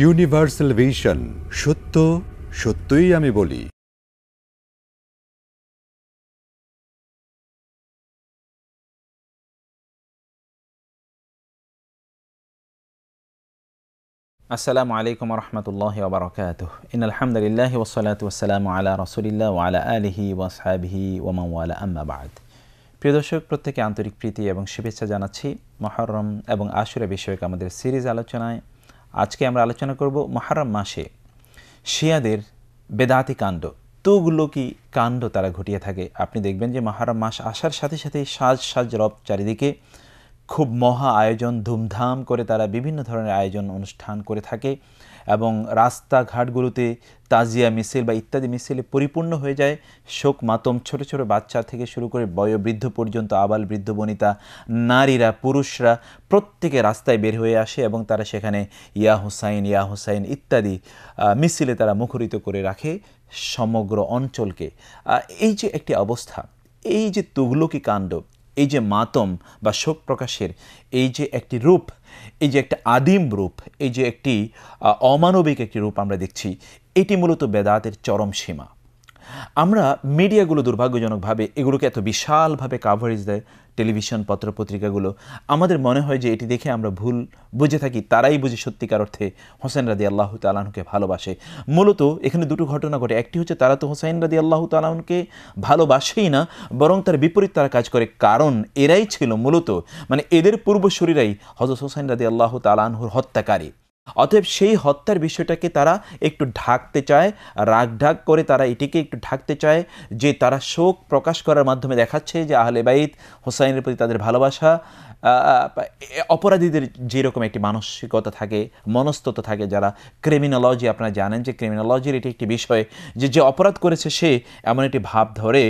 Universal vision সত্য, সত্যই আমি বলি। আসসালামু আলাইকুম রহমতুল্লাহ ওবরাকাত ইন আলহামদুলিল্লাহ ওসলাত ওসালাম আলা রসুলিল্লাহ ওয়ালা আলিহি ওয়াসহাবিহি ওমাওয়ালা আম্মা বাদ। প্রিয় দর্শক, প্রত্যেকে আন্তরিক প্রীতি এবং শুভেচ্ছা জানাচ্ছি মহরম এবং আশুরা বিষয়ক আমাদের সিরিজ আলোচনায়। আজকে আমরা আলোচনা করব মহারম মাসে শিয়াদের বেদাতি কাণ্ড। কি কাণ্ড তারা ঘটিয়ে থাকে? আপনি দেখবেন যে মহারম মাস আসার সাথে সাথে সাজ সাজ রব চারিদিকে খুব মহা আয়োজন, ধুমধাম করে তারা বিভিন্ন ধরনের আয়োজন অনুষ্ঠান করে থাকে। এবং রাস্তাঘাটগুলোতে তাজিয়া মিছিল বা ইত্যাদি মিছিলে পরিপূর্ণ হয়ে যায়। শোক মাতম ছোট ছোট বাচ্চা থেকে শুরু করে বয়োবৃদ্ধ পর্যন্ত আবাল বৃদ্ধ বনিতা, নারীরা, পুরুষরা প্রত্যেকে রাস্তায় বের হয়ে আসে এবং তারা সেখানে ইয়া হুসাইন ইয়া হুসাইন ইত্যাদি মিছিলে তারা মুখরিত করে রাখে সমগ্র অঞ্চলকে। এই যে একটি অবস্থা, এই যে তুগলকি কাণ্ড, এই যে মাতম বা শোক প্রকাশের, এই যে একটি রূপ এই যে একটা আদিম রূপ, এই যে একটি অমানবিক একটি রূপ আমরা দেখছি, এটি মূলত বেদাতের চরম সীমা। আমরা মিডিয়াগুলো দুর্ভাগ্যজনকভাবে এগুলোকে এত বিশালভাবে কাভারেজ দেয় টেলিভিশন পত্রপত্রিকাগুলো। আমাদের মনে হয় যে এটি দেখে আমরা ভুল বুঝে থাকি, তারাই বুঝে সত্যিকার অর্থে হোসেন রাদি আল্লাহ তালাহকে ভালোবাসে। মূলত এখানে দুটো ঘটনা ঘটে। একটি হচ্ছে তারা তো হোসেন রাদি আল্লাহ তালাহকে ভালোবাসেই না, বরং তার বিপরীত তারা কাজ করে। কারণ এরাই ছিল মূলত মানে এদের পূর্বশরীরাই হজরত হোসেন রাদি আল্লাহ তালাহুর হত্যাকারী। অতএব সেই হত্যার বিষয়টাকে তারা একটু ঢাকতে চায়, রাগ ঢাক করে তারা এটিকে একটু ঢাকতে চায় যে তারা শোক প্রকাশ করার মাধ্যমে দেখাচ্ছে যে আহলে বাইত হোসাইনের প্রতি তাদের ভালোবাসা অপরাধীদের যেরকম একটি মানসিকতা থাকে, মনস্ততা থাকে যারা ক্রিমিনোলজি, আপনারা জানেন যে ক্রিমিনোলজির এটি একটি বিষয় যে যে অপরাধ করেছে সে এমন একটি ভাব ধরে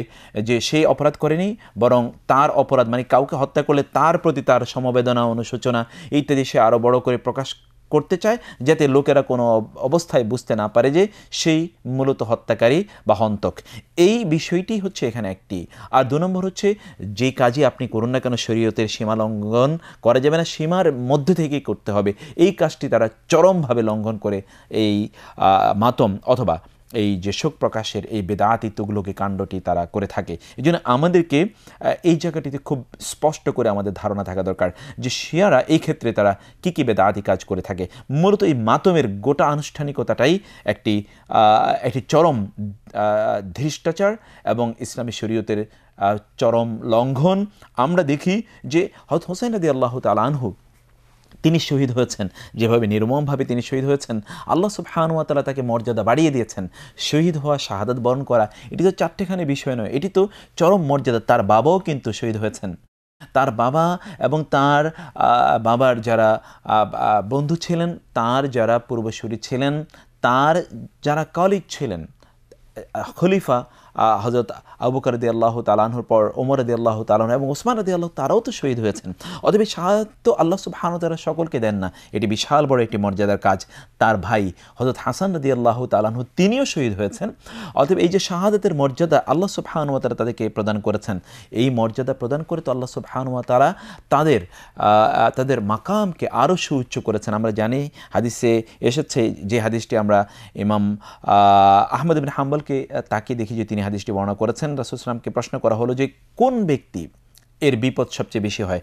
যে সে অপরাধ করেনি, বরং তার অপরাধ মানে কাউকে হত্যা করলে তার প্রতি তার সমবেদনা, অনুশোচনা ইত্যাদি সে আরও বড় করে প্রকাশ করতে চায়, যাতে লোকেরা কোনো অবস্থায় বুঝতে না পারে যে সেই মূলত হত্যাকারী বা হন্তক। এই বিষয়টি হচ্ছে এখানে একটি। আর দু নম্বর হচ্ছে, যে কাজই আপনি করুন না কেন শরীয়তের সীমা লঙ্ঘন করা যাবে না, সীমার মধ্যে থেকেই করতে হবে। এই কাজটি তারা চরমভাবে লঙ্ঘন করে এই মাতম অথবা এই যে শোক প্রকাশের এই বেদাতিত্বগুলোকে কাণ্ডটি তারা করে থাকে। এই জন্য আমাদেরকে এই জায়গাটিতে খুব স্পষ্ট করে আমাদের ধারণা থাকা দরকার যে শিয়ারা এই ক্ষেত্রে তারা কী কী বেদাতি কাজ করে থাকে। মূলত এই মাতমের গোটা আনুষ্ঠানিকতাটাই একটি একটি চরম ধৃষ্টাচার এবং ইসলামী শরীয়তের চরম লঙ্ঘন। আমরা দেখি যে হত হোসেন আদি আল্লাহ তালানহু তিনি শহীদ হয়েছেন। যেভাবে নির্মমভাবে তিনি শহীদ হয়েছেন, আল্লাহ সুবহানুয়াতালা তাকে মর্যাদা বাড়িয়ে দিয়েছেন। শহীদ হওয়া, শাহাদাত বরণ করা, এটি তো চারটেখানে বিষয় নয়, এটি তো চরম মর্যাদা। তার বাবাও কিন্তু শহীদ হয়েছেন। তার বাবা এবং তার বাবার যারা বন্ধু ছিলেন, তার যারা পূর্বসূরি ছিলেন, তার যারা কলিগ ছিলেন খলিফা হজরত আবুকার দি আল্লাহ তালাহুর পর, ওমর দি আল্লাহ তালাহ এবং ওসমান রদি আল্লাহ তারাও তো শহীদ হয়েছেন। অতএব শাহাদ তো আল্লাহ সুবাহানু তারা সকলকে দেন না। এটি বিশাল বড় একটি মর্যাদার কাজ তার ভাই হজরত হাসান রদি আল্লাহ তালাহু তিনিও শহীদ হয়েছেন। অতএব এই যে শাহাদাতের মর্যাদা আল্লাহ সুবাহানুয়া তারা তাদেরকে প্রদান করেছেন, এই মর্যাদা প্রদান করে তো আল্লাহ সুবাহানুয়া তারা তাদের তাদের মাকামকে আরও সুউচ্চ করেছেন। আমরা জানি হাদিসে এসেছে যে হাদিসটি আমরা ইমাম আহমদ বিন হাম্বলকে তাকে দেখি যে তিনি হাদিসটি বর্ণনা করেছেন। রাসুলসলামকে প্রশ্ন করা হলো যে কোন ব্যক্তি এর বিপদ সবচেয়ে বেশি হয়।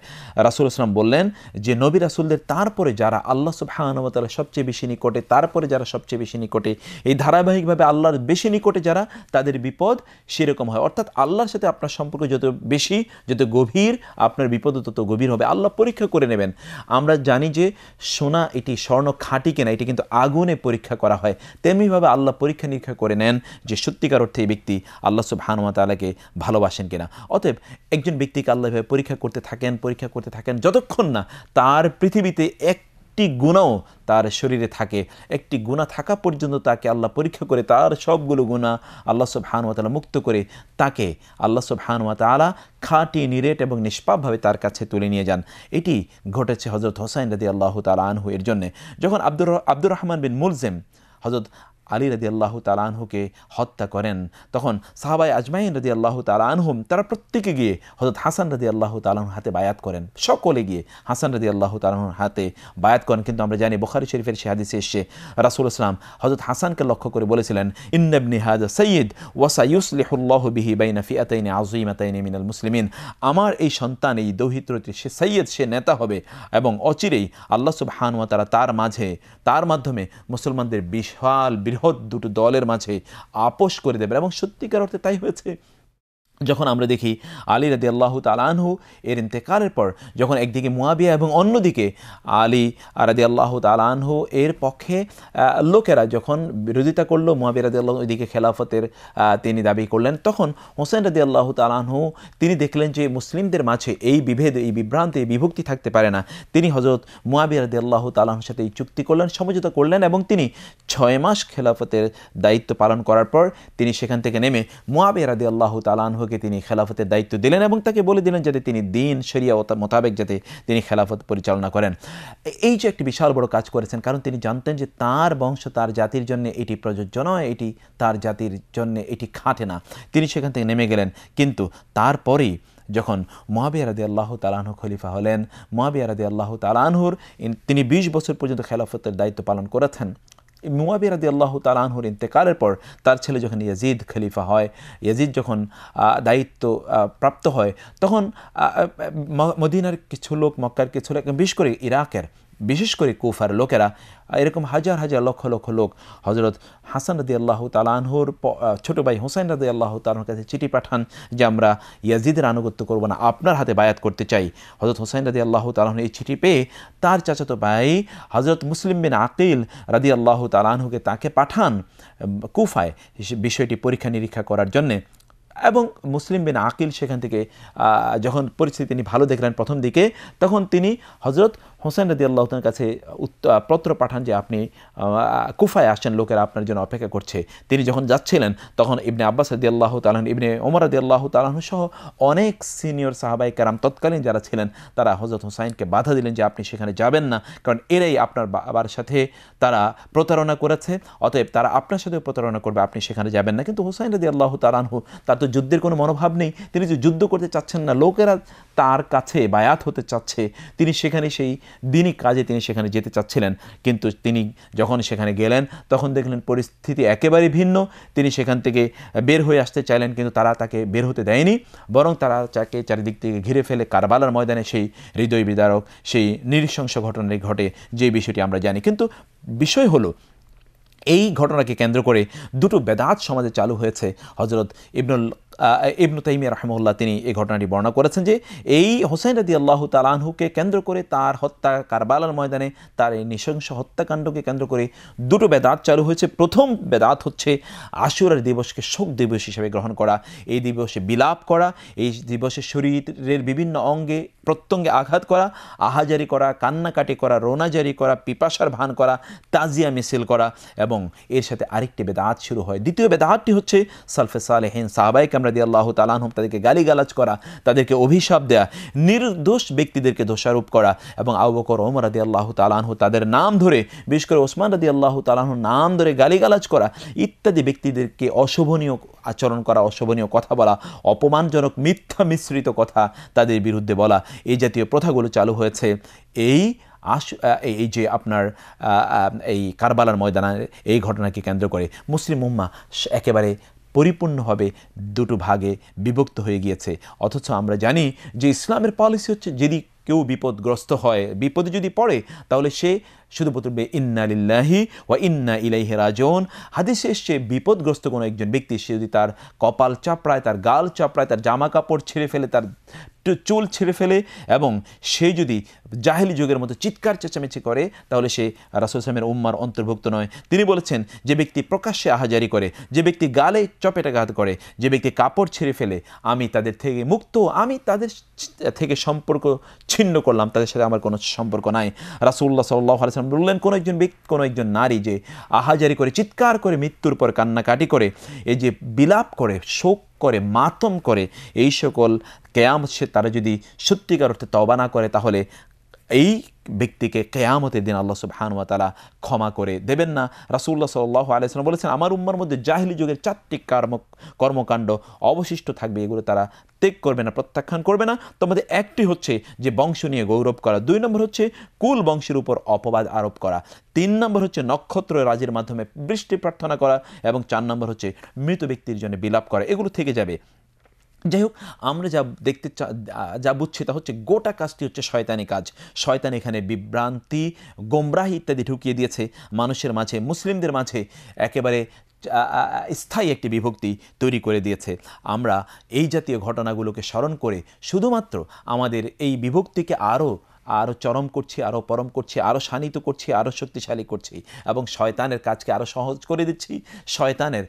রাসুল ইসলাম বললেন যে, নবী রাসুলদের তারপরে যারা আল্লাহ সুবাহানুমতালা সবচেয়ে বেশি নিকটে, তারপরে যারা সবচেয়ে বেশি নিকটে, এই ধারাবাহিকভাবে আল্লাহর বেশি নিকটে যারা, তাদের বিপদ সেরকম হয়। অর্থাৎ আল্লাহর সাথে আপনার সম্পর্ক যত বেশি, যত গভীর, আপনার বিপদ তত গভীর হবে। আল্লাহ পরীক্ষা করে নেবেন। আমরা জানি যে, সোনা এটি স্বর্ণ খাঁটি কেনা, এটি কিন্তু আগুনে পরীক্ষা করা হয়। তেমনিভাবে আল্লাহ পরীক্ষা নিরীক্ষা করে নেন যে, সত্যিকার অর্থে এই ব্যক্তি আল্লাহ সুবাহানুমতালাকে ভালোবাসেন কিনা। অতএব একজন ব্যক্তিকে আল্লাহ এভাবে পরীক্ষা করতে থাকেন, পরীক্ষা করতে থাকেন, যতক্ষণ না তার পৃথিবীতে একটি গুণাও তার শরীরে থাকে। একটি গুণা থাকা পর্যন্ত তাকে আল্লাহ পরীক্ষা করে তার সবগুলো গুণা আল্লাহ সব হানুয়াতালা মুক্ত করে তাকে আল্লাহ সব হানুয়াতালা খাঁটি, নিরেট এবং নিষ্পাপভাবে তার কাছে তুলে নিয়ে যান। এটি ঘটেছে হজরত হোসাইন রাদি আল্লাহ তালা আনহু এর জন্যে। যখন আব্দুর আব্দুর রহমান বিন মুলজেম হজরত আলী রদি আল্লাহ তালানহুকে হত্যা করেন। তখন সাহাবাই আজমাইন রদি আল্লাহ তালানহুম তারা প্রত্যেকে গিয়ে হজরত হাসান রদি আল্লাহ তালাহুর হাতে বায়াত করেন। সকলে গিয়ে হাসান রদি আল্লাহ তালাহুর হাতে বায়াত করেন। কিন্তু আমরা জানি বখারি শরীফের সে হাদিসে এসে রাসুল ইসলাম হজরত হাসানকে লক্ষ্য করে বলেছিলেন ইন্নবনি হাজ সৈয়দ ওয়াসা ইউসলিহুল্লাহ বিহি বাইনা ফিয়াতাইনি আজিমাতাইনি মিনাল মুসলিমিন। আমার এই সন্তান, এই দৌহিত্রটি সে সৈয়দ সে নেতা হবে এবং অচিরেই আল্লাহ সুবহানুয়া তারা তার মাঝে, তার মাধ্যমে মুসলমানদের বিশাল, বৃহৎ দুটো দলের মাঝে আপোষ করে দেবেন এবং সত্যিকার অর্থে তাই হয়েছে। যখন আমরা দেখি আলী রাদি আল্লাহ তালানহু এর ইন্তেকারের পর, যখন একদিকে মুয়াবিয়া এবং অন্যদিকে আলী রাদি আল্লাহ তালানহু এর পক্ষে লোকেরা যখন বিরোধিতা করল, মুয়াবিয়া রাদি আল্লাহ ওইদিকে খেলাফতের তিনি দাবি করলেন, তখন হোসেন রাদি আল্লাহ তালানহু তিনি দেখলেন যে মুসলিমদের মাঝে এই বিভেদ, এই বিভ্রান্তি, এই বিভক্তি থাকতে পারে না। তিনি হজরত মুয়াবিয়া রাদি আল্লাহ তালাহুর সাথে এই চুক্তি করলেন, সমঝোতা করলেন এবং তিনি ছয় মাস খেলাফতের দায়িত্ব পালন করার পর তিনি সেখান থেকে নেমে মুয়াবিয়া রাদি আল্লাহ তালানহু আবুকে তিনি খেলাফতের দায়িত্ব দিলেন এবং তাকে বলে দিলেন যাতে তিনি দিন, শরিয়া মোতাবেক যাতে তিনি খেলাফত পরিচালনা করেন। এই যে একটি বিশাল বড় কাজ করেছেন, কারণ তিনি জানতেন যে তার বংশ তার জাতির জন্য এটি প্রযোজ্য নয়, এটি তার জাতির জন্য এটি খাটে না। তিনি সেখান থেকে নেমে গেলেন। কিন্তু তারপরেই যখন মহাবিয়া রাদি আল্লাহ তালাহু খলিফা হলেন মহাবিয়া রাদি আল্লাহ তালাহুর তিনি বিশ বছর পর্যন্ত খেলাফতের দায়িত্ব পালন করেছেন। মুয়াবি রাদি আল্লাহ তালানহুর ইন্তেকালের পর তার ছেলে যখন ইয়াজিদ খলিফা হয়, ইয়াজিদ যখন দায়িত্ব প্রাপ্ত হয়, তখন মদিনার কিছু লোক, মক্কার কিছু লোক, বিশেষ করে ইরাকের বিশেষ করে কুফার লোকেরা, এরকম হাজার হাজার লক্ষ লক্ষ লোক হজরত হাসান রদি আল্লাহ তালানহুর ছোটো ভাই হোসেন রদি আল্লাহ তালাহর কাছে চিঠি পাঠান যে আমরা ইয়াজিদের আনুগত্য করব না, আপনার হাতে বায়াত করতে চাই। হজরত হোসেন রদি আল্লাহ তালাহন এই চিঠি পেয়ে তার চাচাতো ভাই হজরত মুসলিম বিন আকিল রাদি আল্লাহ তালানহুকে তাকে পাঠান কুফায় বিষয়টি পরীক্ষা নিরীক্ষা করার জন্যে। এবং মুসলিম বিন আকিল সেখান থেকে যখন পরিস্থিতি তিনি ভালো দেখলেন প্রথম দিকে, তখন তিনি হজরত হোসেন রদি আল্লাহতার কাছে পত্র পাঠান যে আপনি কুফায় আসছেন, লোকেরা আপনার জন্য অপেক্ষা করছে। তিনি যখন যাচ্ছিলেন, তখন ইবনে আব্বাস রদি আল্লাহ তালাহন ইবনে ওমর রদি আল্লাহ তালাহন সহ অনেক সিনিয়র সাহাবাই কারাম তৎকালীন যারা ছিলেন, তারা হজরত হোসাইনকে বাধা দিলেন যে আপনি সেখানে যাবেন না, কারণ এরাই আপনার বাবার সাথে তারা প্রতারণা করেছে, অতএব তারা আপনার সাথেও প্রতারণা করবে, আপনি সেখানে যাবেন না। কিন্তু হোসাইন রদি আল্লাহ তালাহু তার তো যুদ্ধের কোনো মনোভাব নেই। তিনি যে যুদ্ধ করতে চাচ্ছেন না, লোকেরা তার কাছে বায়াত হতে চাচ্ছে, তিনি সেখানে সেই দিনই কাজে তিনি সেখানে যেতে চাচ্ছিলেন। কিন্তু তিনি যখন সেখানে গেলেন, তখন দেখলেন পরিস্থিতি একেবারে ভিন্ন। তিনি সেখান থেকে বের হয়ে আসতে চাইলেন, কিন্তু তারা তাকে বের হতে দেয়নি। বরং তারা তাকে চারিদিক থেকে ঘিরে ফেলে কারবালার ময়দানে সেই হৃদয় বিদারক, সেই নৃশংস ঘটনাটি ঘটে, যে বিষয়টি আমরা জানি। কিন্তু বিষয় হলো, এই ঘটনাকে কেন্দ্র করে দুটো বেদাত সমাজে চালু হয়েছে। হজরত ইবনুল ইবনু তাইমিয়া রহমুল্লাহ তিনি এই ঘটনাটি বর্ণনা করেছেন যে এই হোসেন রাদি আল্লাহ তালানহুকে কেন্দ্র করে তার হত্যা কারবালার ময়দানে তার এই নৃশংস হত্যাকাণ্ডকে কেন্দ্র করে দুটো বেদাত চালু হয়েছে। প্রথম বেদাত হচ্ছে আশুরার দিবসকে শোক দিবস হিসেবে গ্রহণ করা, এই দিবসে বিলাপ করা, এই দিবসে শরীরের বিভিন্ন অঙ্গে প্রত্যঙ্গে আঘাত করা, আহাজারি করা, কান্নাকাটি করা, রোনাজারি করা, পিপাসার ভান করা, তাজিয়া মিছিল করা এবং এর সাথে আরেকটি বেদাত শুরু হয়। দ্বিতীয় বেদাতটি হচ্ছে সালফে সালেহিন সাহাবাইক আমরা রাদি আল্লাহ তালাহম তাদেরকে গালিগালাজ করা, তাদেরকে অভিশাপ দেয়া, নির্দোষ ব্যক্তিদেরকে দোষারোপ করা এবং আবু বকর, ওমর রাদি আল্লাহ তালাহু তাদের নাম ধরে, বিশেষ করে ওসমান রাদি আল্লাহ তালাহুর নাম ধরে গালিগালাজ করা, ইত্যাদি ব্যক্তিদেরকে অশোভনীয় আচরণ করা, অশোভনীয় কথা বলা, অপমানজনক মিথ্যা মিশ্রিত কথা তাদের বিরুদ্ধে বলা এই জাতীয় প্রথাগুলো চালু হয়েছে। এই আস এই যে আপনার এই কারবালার ময়দানের এই ঘটনাকে কেন্দ্র করে মুসলিম উম্মা একেবারে পরিপূর্ণভাবে দুটো ভাগে বিভক্ত হয়ে গিয়েছে। অথচ আমরা জানি যে ইসলামের পলিসি হচ্ছে, যদি কেউ বিপদগ্রস্ত হয়, বিপদে যদি পড়ে, তাহলে সে শুধু বলবে ইন্না লিল্লাহি ওয়া ইন্না ইলাইহি রাজন হাদিসে এসছে বিপদগ্রস্ত কোনো একজন ব্যক্তি, সে যদি তার কপাল চাপড়ায়, তার গাল চাপড়ায়, তার জামা কাপড় ছেড়ে ফেলে, তার চুল ছেড়ে ফেলে এবং সে যদি জাহেলি যুগের মতো চিৎকার চেঁচামেচি করে, তাহলে সে রাসুল সালামের উম্মার অন্তর্ভুক্ত নয়। তিনি বলেছেন, যে ব্যক্তি প্রকাশ্যে আহাজারি করে, যে ব্যক্তি গালে চপেটাঘাত করে, যে ব্যক্তি কাপড় ছেড়ে ফেলে, আমি তাদের থেকে মুক্ত, আমি তাদের থেকে সম্পর্ক ছিন্ন করলাম, তাদের সাথে আমার কোনো সম্পর্ক নাই। রাসুল্লাহ সাল্লাহ আলসালাম বললেন, কোনো একজন ব্যক্তি, কোনো একজন নারী যে আহাজারি করে, চিৎকার করে, মৃত্যুর পর কান্নাকাটি করে, এই যে বিলাপ করে, শোক করে, মাতম করে, এই সকল কেয়াম সে তারা যদি সত্যিকার অর্থে তবা না করে, তাহলে এই ব্যক্তিকে কেয়ামতের দিন আল্লাহ সুবহানুয়া তালা ক্ষমা করে দেবেন না। রাসুল্লাহ সাল্লাহ আলাইসালাম বলেছেন, আমার উম্মার মধ্যে জাহিলি যুগের চারটি কর্ম, কর্মকাণ্ড অবশিষ্ট থাকবে, এগুলো তারা ত্যাগ করবে না, প্রত্যাখ্যান করবে না। তোমাদের একটি হচ্ছে যে বংশ নিয়ে গৌরব করা, দুই নম্বর হচ্ছে কুল বংশের উপর অপবাদ আরোপ করা, তিন নম্বর হচ্ছে নক্ষত্র রাজির মাধ্যমে বৃষ্টি প্রার্থনা করা, এবং চার নম্বর হচ্ছে মৃত ব্যক্তির জন্য বিলাপ করা, এগুলো থেকে যাবে। যাই হোক, আমরা যা দেখতে যা বুঝছি তা হচ্ছে গোটা কাজটি হচ্ছে শয়তানি কাজ। শয়তান এখানে বিভ্রান্তি, গোমরাহি ইত্যাদি ঢুকিয়ে দিয়েছে মানুষের মাঝে, মুসলিমদের মাঝে একেবারে স্থায়ী একটি বিভক্তি তৈরি করে দিয়েছে। আমরা এই জাতীয় ঘটনাগুলোকে স্মরণ করে শুধুমাত্র আমাদের এই বিভক্তিকে আরও আরও চরম করছি আরও পরম করছি আরও শানিত করছি আরও শক্তিশালী করছি এবং শয়তানের কাজকে আরও সহজ করে দিচ্ছি, শয়তানের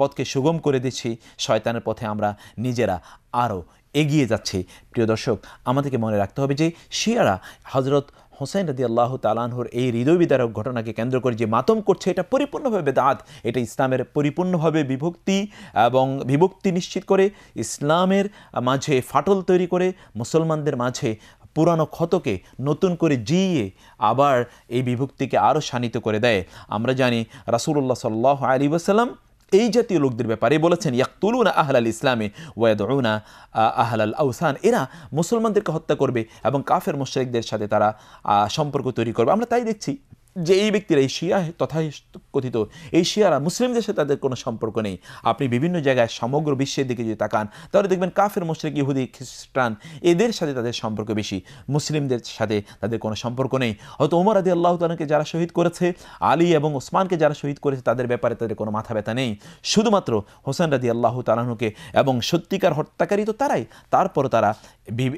পথকে সুগম করে দিচ্ছি, শয়তানের পথে আমরা নিজেরা আরও এগিয়ে যাচ্ছি। প্রিয় দর্শক আমাদেরকে মনে রাখতে হবে যে শিয়ারা হজরত হোসেন রদি আল্লাহ তালানহুর এই হৃদয় বিদারক ঘটনাকে কেন্দ্র করে যে মাতম করছে, এটা পরিপূর্ণভাবে দাঁত এটা ইসলামের পরিপূর্ণভাবে বিভক্তি এবং বিভক্তি নিশ্চিত করে, ইসলামের মাঝে ফাটল তৈরি করে, মুসলমানদের মাঝে পুরানো ক্ষতকে নতুন করে জিয়ে আবার এই বিভক্তিকে আরও শানিত করে দেয়। আমরা জানি রাসুল্লাহ সাল্লাহ আলী ওসাল্লাম এই জাতীয় লোকদের ব্যাপারে বলেছেন, ইয়াকতুলুনা আহলাল ইসলামে ওয়াদউনা আহলাল আউসান এরা মুসলমানদেরকে হত্যা করবে এবং কাফের মুশরিকদের সাথে তারা সম্পর্ক তৈরি করবে। আমরা তাই দেখছি যে এই ব্যক্তিরা, এই শিয়া তথা কথিত এই শিয়ারা মুসলিমদের সাথে তাদের কোনো সম্পর্ক নেই। আপনি বিভিন্ন জায়গায় সমগ্র বিশ্বের দিকে যদি তাকান, তাহলে দেখবেন কাফের, মুশরিক, ইহুদি, খ্রিস্টান, এদের সাথে তাদের সম্পর্ক বেশি। মুসলিমদের সাথে তাদের কোনো সম্পর্ক নেই। হয়তো ওমর আদি আল্লাহ তালকে যারা শহীদ করেছে, আলী এবং ওসমানকে যারা শহীদ করেছে, তাদের ব্যাপারে তাদের কোনো মাথা ব্যথা নেই। শুধুমাত্র হোসেন রাদি আল্লাহ তালাহুকে এবং সত্যিকার হত্যাকারী তো তারাই। তারপর তারা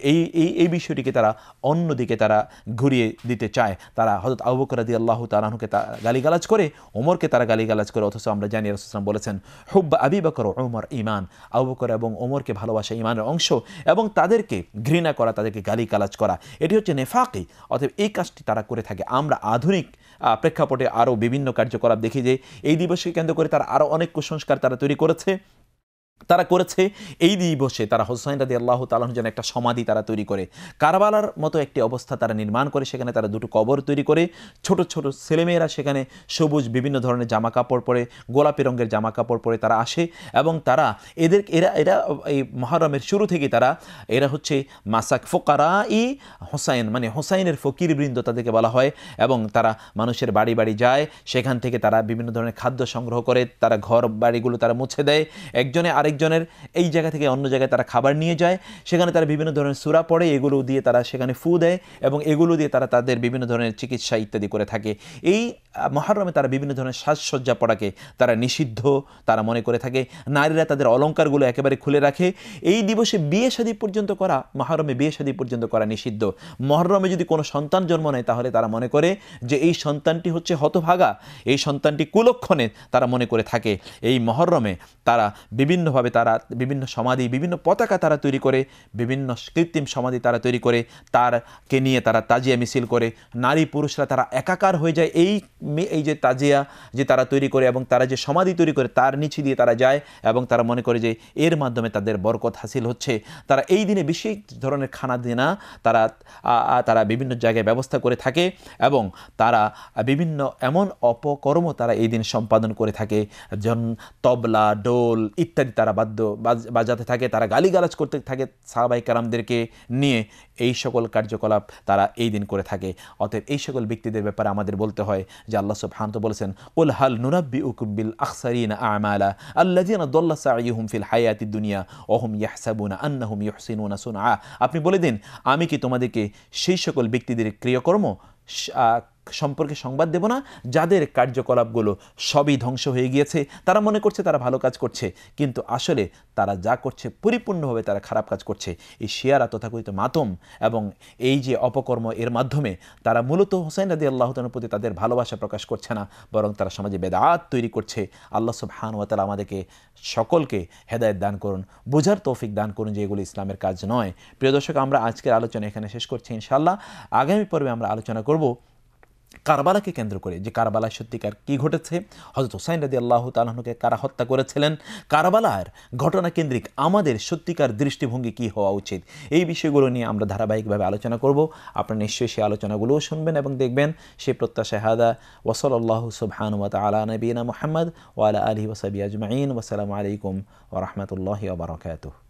এই এই এই বিষয়টিকে তারা অন্যদিকে তারা ঘুরিয়ে দিতে চায়। তারা হজরত আবুকর রাদি আল্লাহ তালাহুকে তা গালিগালাজ করে, ওমরকে তারা গালিগালাজ করে, অথচ আমরা জানি রসুলাম বলেছেন, হুব্বা আবি বকর ওমর ইমান আবু বকর এবং ওমরকে ভালোবাসা ইমানের অংশ এবং তাদেরকে ঘৃণা করা, তাদেরকে গালিগালাজ করা, এটি হচ্ছে নেফাকি। অতএব এই কাজটি তারা করে থাকে। আমরা আধুনিক প্রেক্ষাপটে আরও বিভিন্ন কার্যকলাপ দেখি যে, এই দিবসকে কেন্দ্র করে তারা আরও অনেক কুসংস্কার তারা তৈরি করেছে। তারা করেছে, এই দিবসে তারা হোসাইন রাদি আল্লাহ তালাহ যেন একটা সমাধি তারা তৈরি করে। কারবালার মতো একটি অবস্থা তারা নির্মাণ করে, সেখানে তারা দুটো কবর তৈরি করে। ছোট ছোট ছেলেমেয়েরা সেখানে সবুজ বিভিন্ন ধরনের জামা কাপড় পরে, গোলাপি রঙের জামা কাপড় পরে তারা আসে এবং তারা এদের, এরা এরা এই মহারমের শুরু থেকে তারা, এরা হচ্ছে মাসাক ফোকারা ই হোসাইন মানে হোসাইনের ফকির বৃন্দ তাদেরকে বলা হয় এবং তারা মানুষের বাড়ি বাড়ি যায়। সেখান থেকে তারা বিভিন্ন ধরনের খাদ্য সংগ্রহ করে, তারা ঘর বাড়িগুলো তারা মুছে দেয়। একজনে আরেকজনের এই জায়গা থেকে অন্য জায়গায় তারা খাবার নিয়ে যায়। সেখানে তারা বিভিন্ন ধরনের সুরা পড়ে, এগুলো দিয়ে তারা সেখানে ফু দেয় এবং এগুলো দিয়ে তারা তাদের বিভিন্ন ধরনের চিকিৎসা ইত্যাদি করে থাকে। এই মহারমে তারা বিভিন্ন ধরনের সাজসজ্জা পড়াকে তারা নিষিদ্ধ তারা মনে করে থাকে। নারীরা তাদের অলঙ্কারগুলো একেবারে খুলে রাখে। এই দিবসে বিয়ে শাদী পর্যন্ত করা, মহারমে বিয়ে শাদী পর্যন্ত করা নিষিদ্ধ। মহরমে যদি কোনো সন্তান জন্ম নেয়, তাহলে তারা মনে করে যে এই সন্তানটি হচ্ছে হতভাগা। এই সন্তানটি কুলক্ষণে তারা মনে করে থাকে। এই মহরমে তারা বিভিন্নভাবে তারা বিভিন্ন সমাধি, বিভিন্ন পতাকা তারা তৈরি করে, বিভিন্ন কৃত্রিম সমাধি তারা তৈরি করে, তারকে নিয়ে তারা তাজিয়া মিছিল করে, নারী পুরুষরা তারা একাকার হয়ে যায়। এই এই যে তাজিয়া যে তারা তৈরি করে এবং তারা যে সমাধি তৈরি করে, তার নিচে দিয়ে তারা যায় এবং তারা মনে করে যে এর মাধ্যমে তাদের বরকত হাসিল হচ্ছে। তারা এই দিনে বিশেষ ধরনের খানা দেনা তারা তারা বিভিন্ন জায়গায় ব্যবস্থা করে থাকে এবং তারা বিভিন্ন এমন অপকর্ম তারা এই দিন সম্পাদন করে থাকে। যেমন তবলা, ডোল ইত্যাদি তারা বাদ্য বাজাতে থাকে, তারা গালিগালাজ করতে থাকে সাহাবাই কারামদেরকে নিয়ে। এই সকল কার্যকলাপ তারা এই দিন করে থাকে। অতএব এই সকল ব্যক্তিদের ব্যাপারে আমাদের বলতে হয় যে আল্লাহ সুবহান্ত বলেছেন, কুল হাল নুরাব্বি উকুবিল আখসারিন আমালা আল্লাযিনা দল্লা সাইহুম ফিল হায়াতি দুনিয়া ওহুম ইয়াহসাবুনা আন্নাহুম ইহসিনুনা সুনআ। আপনি বলে দিন, আমি কি তোমাদেরকে সেই সকল ব্যক্তিদের ক্রিয়াকর্ম সম্পর্কে সংবাদ দেব না। যাদের কার্যকলাপগুলো সবই ধ্বংস হয়ে গিয়েছে, তারা মনে করছে তারা ভালো কাজ করছে, কিন্তু আসলে তারা যা করছে পরিপূর্ণভাবে তারা খারাপ কাজ করছে। এই শিয়ারা তথাকথিত মাতম এবং এই যে অপকর্ম এর মাধ্যমে তারা মূলত হোসেন রাদি আল্লাহতালের প্রতি তাদের ভালোবাসা প্রকাশ করছে না, বরং তারা সমাজে বেদাত তৈরি করছে। আল্লাহ সব হানুয়াতালা আমাদেরকে সকলকে হেদায়ত দান করুন, বোঝার তৌফিক দান করুন যে এগুলো ইসলামের কাজ নয়। প্রিয় দর্শক, আমরা আজকের আলোচনা এখানে শেষ করছি ইনশাল্লাহ আগামী পর্বে আমরা আলোচনা করব কারবালাকে কেন্দ্র করে যে কারবালা সত্যিকার কি ঘটেছে? হজরত হোসাইন রাদি আল্লাহ তালাহনুকে কারা হত্যা করেছিলেন? কারবালার ঘটনা কেন্দ্রিক আমাদের সত্যিকার দৃষ্টিভঙ্গি কি হওয়া উচিত? এই বিষয়গুলো নিয়ে আমরা ধারাবাহিকভাবে আলোচনা করব। আপনারা নিশ্চয়ই সেই আলোচনাগুলোও শুনবেন এবং দেখবেন সেই প্রত্যাশা হাদা ওসলাল্লাহ সুবহানুমত আলা নবীনা মোহাম্মদ ওয়ালা আলহি ওসাবি আজমাইন। ওসালামু আলাইকুম ওরহমতুল্লাহ ওবরাকাতুহ